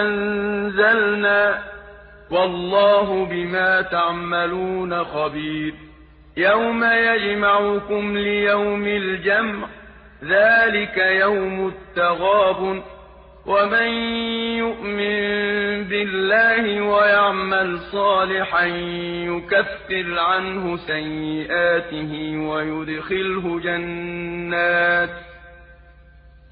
أنزلنا والله بما تعملون خبير. يوم يجمعكم ليوم الجمع ذلك يوم التغاب ومن يؤمن بالله ويعمل صالحا يكفر عنه سيئاته ويدخله جنات.